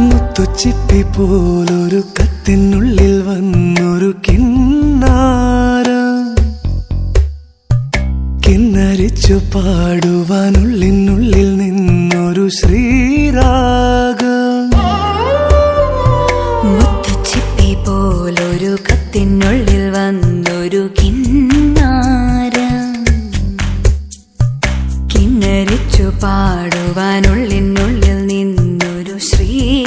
മുത്തുച്ചിപ്പി പോലൊരു കത്തിനുള്ളിൽ വന്നൊരു കിന്നരിച്ചു പാടുവാനുള്ളിനുള്ളിൽ നിന്നൊരു ശ്രീരാഗ. മുത്തച്ചിപ്പി പോലൊരു കത്തിനുള്ളിൽ വന്നൊരു കിന്നാര. കിന്നരിച്ചു പാടുവാനുള്ളിനുള്ളിൽ നിന്നൊരു ശ്രീരാഗം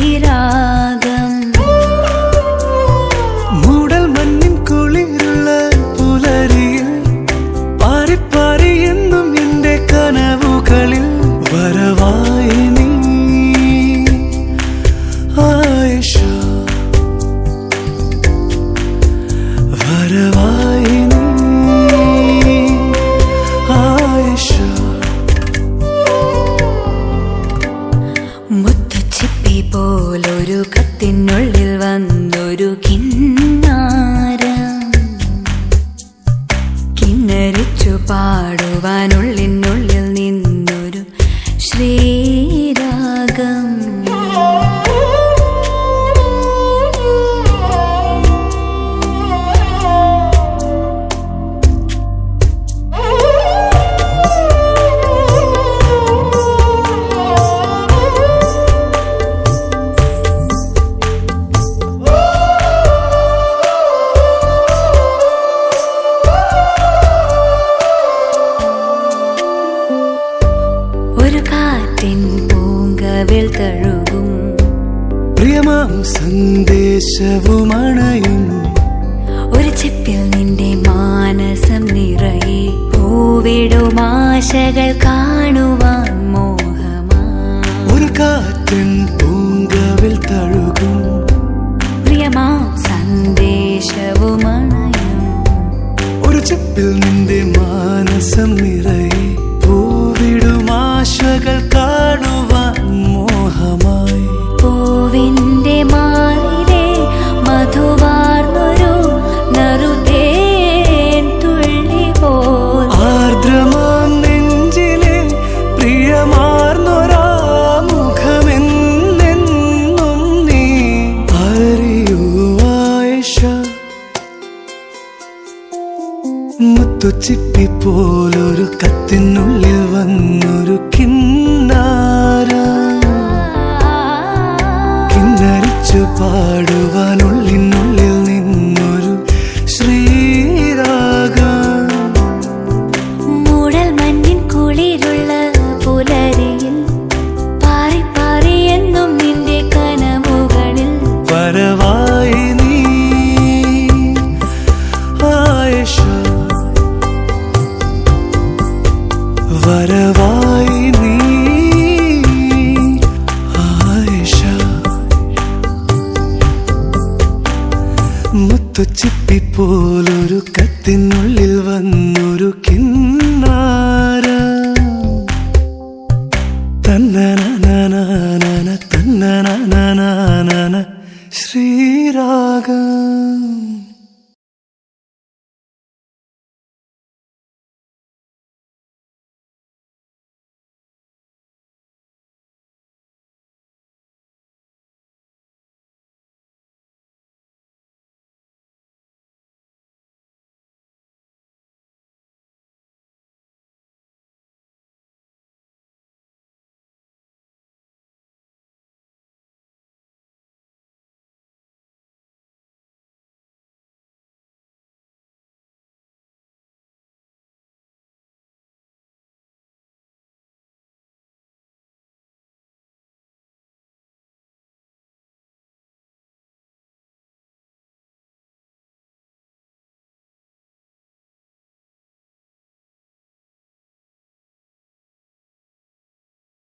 പാടുവാനുള്ളിനുള്ളിൽ നിന്നൊരു ശ്രീരാഗം പൂങ്കവിൽ തഴുകും പ്രിയമാം സന്ദേശവുമണയും ഒരു ചെപ്പിൽ നിന്റെ മാനസം നിറയെ പൂവിടും ആശകൾ കാണുവാൻ മോഹമാ. ഒരു കാറ്റൻ പൂങ്കവിൽ തഴുകും. പ്രിയമാ സന്ദേശവുമണയും ഒരു ചെപ്പിൽ നിന്റെ മാനസം നിറയെ പൂവിടുമാശകൾ കാണുവാൻ മുത്തുച്ചിപ്പി പോലൊരു കത്തിനുള്ളിൽ വന്നൊരു കിന്നാര. കിന്നരിച്ചു പാടുവാനുള്ളിനുള്ളിൽ വരവായി നീ. ആയിഷ. പോലൊരു കത്തിനുള്ളിൽ വന്നൊരു കിന്നാര. തന്നന തന്നന ശ്രീരാഗം.